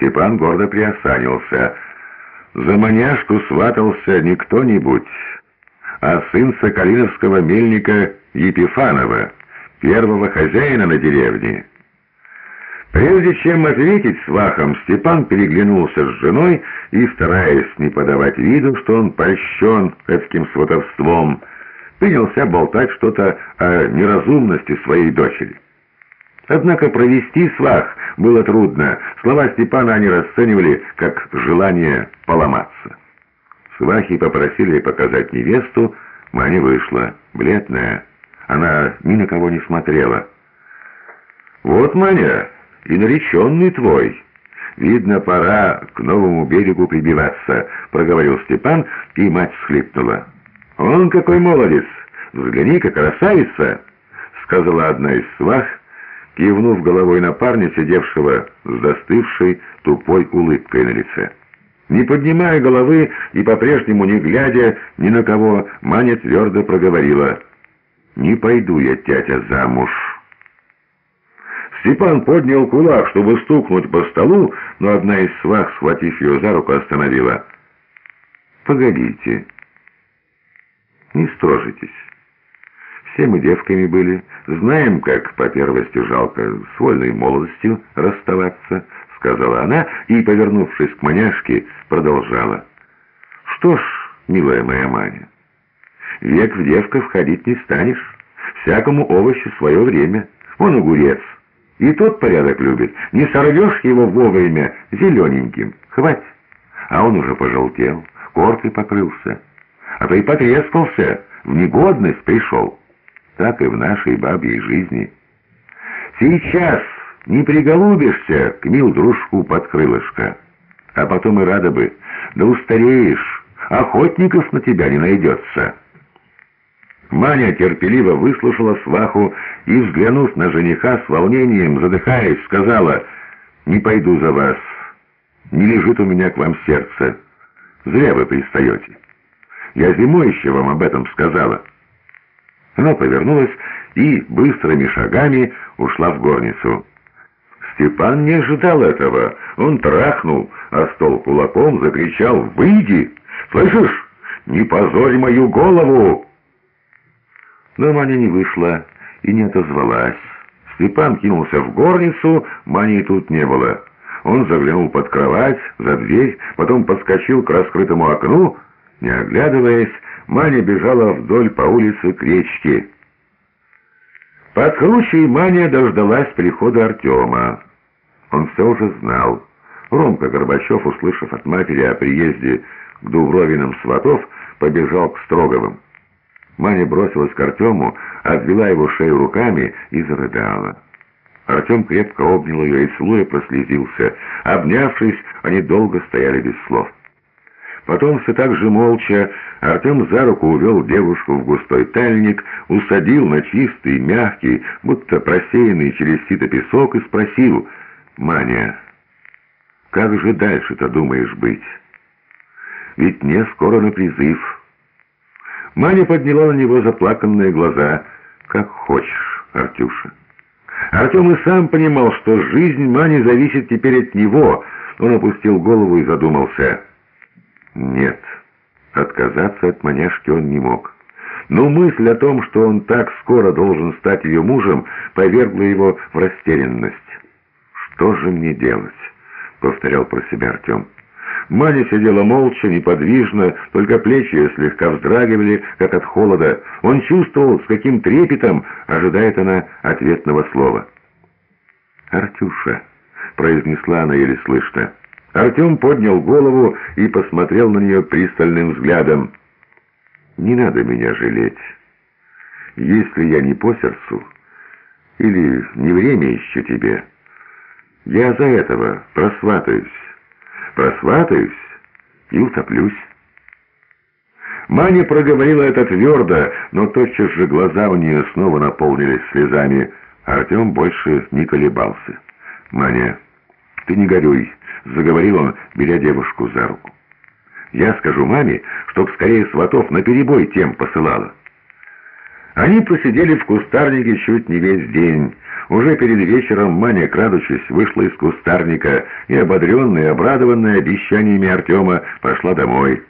Степан гордо приосанился. За маняшку сватался не кто-нибудь, а сын Соколиновского мельника Епифанова, первого хозяина на деревне. Прежде чем ответить свахам, Степан переглянулся с женой и, стараясь не подавать виду, что он польщен этим сватовством, принялся болтать что-то о неразумности своей дочери. Однако провести свах было трудно. Слова Степана они расценивали как желание поломаться. Свахи попросили показать невесту, Маня вышла, бледная. Она ни на кого не смотрела. «Вот, Маня!» и нареченный твой. Видно, пора к новому берегу прибиваться», — проговорил Степан, и мать всхлипнула. «Он какой молодец! Взгляни-ка, красавица!» — сказала одна из свах, кивнув головой на парня, сидевшего с застывшей тупой улыбкой на лице. Не поднимая головы и по-прежнему не глядя ни на кого, Маня твердо проговорила «Не пойду я, тятя, замуж». Степан поднял кулак, чтобы стукнуть по столу, но одна из свах, схватив ее за руку, остановила. «Погодите, не строжитесь. Все мы девками были, знаем, как по первости жалко с вольной молодостью расставаться», — сказала она и, повернувшись к маняшке, продолжала. «Что ж, милая моя Маня, век в девках входить не станешь, всякому овощу свое время, он огурец». И тот порядок любит. Не сорвешь его вовремя зелененьким. Хватит. А он уже пожелтел, коркой покрылся. А то и потрескался, в негодность пришел. Так и в нашей бабьей жизни. Сейчас не приголубишься к мил дружку под крылышко. А потом и рада бы. Да устареешь, охотников на тебя не найдется». Маня терпеливо выслушала сваху и, взглянув на жениха с волнением, задыхаясь, сказала, «Не пойду за вас, не лежит у меня к вам сердце. Зря вы пристаете. Я зимой еще вам об этом сказала». Она повернулась и быстрыми шагами ушла в горницу. Степан не ожидал этого. Он трахнул, а стол кулаком закричал «Выйди! Слышишь? Не позорь мою голову!» Но Маня не вышла и не отозвалась. Степан кинулся в горницу, Мани тут не было. Он заглянул под кровать, за дверь, потом подскочил к раскрытому окну. Не оглядываясь, Маня бежала вдоль по улице к речке. Под кручей Маня дождалась прихода Артема. Он все уже знал. Ромка Горбачев, услышав от матери о приезде к Дубровиным сватов, побежал к Строговым. Маня бросилась к Артему, обвела его шею руками и зарыдала. Артем крепко обнял ее и, целуя, прослезился. Обнявшись, они долго стояли без слов. Потом все так же молча Артем за руку увел девушку в густой тальник, усадил на чистый, мягкий, будто просеянный через сито песок и спросил, «Маня, как же дальше-то думаешь быть? Ведь мне скоро на призыв». Маня подняла на него заплаканные глаза. «Как хочешь, Артюша». Артем и сам понимал, что жизнь Мани зависит теперь от него. Он опустил голову и задумался. Нет, отказаться от маняшки он не мог. Но мысль о том, что он так скоро должен стать ее мужем, повергла его в растерянность. «Что же мне делать?» — повторял про себя Артем. Маня сидела молча, неподвижно, только плечи ее слегка вздрагивали, как от холода. Он чувствовал, с каким трепетом ожидает она ответного слова. «Артюша», — произнесла она еле слышно. Артем поднял голову и посмотрел на нее пристальным взглядом. «Не надо меня жалеть. Если я не по сердцу, или не время еще тебе, я за этого просватаюсь» просватаюсь и утоплюсь. Маня проговорила это твердо, но тотчас же глаза у нее снова наполнились слезами. Артем больше не колебался. «Маня, ты не горюй», — заговорил он, беря девушку за руку. «Я скажу маме, чтоб скорее сватов на перебой тем посылала». Они посидели в кустарнике чуть не весь день. Уже перед вечером Маня, крадучись, вышла из кустарника и, ободренная обрадованная обещаниями Артема, пошла домой.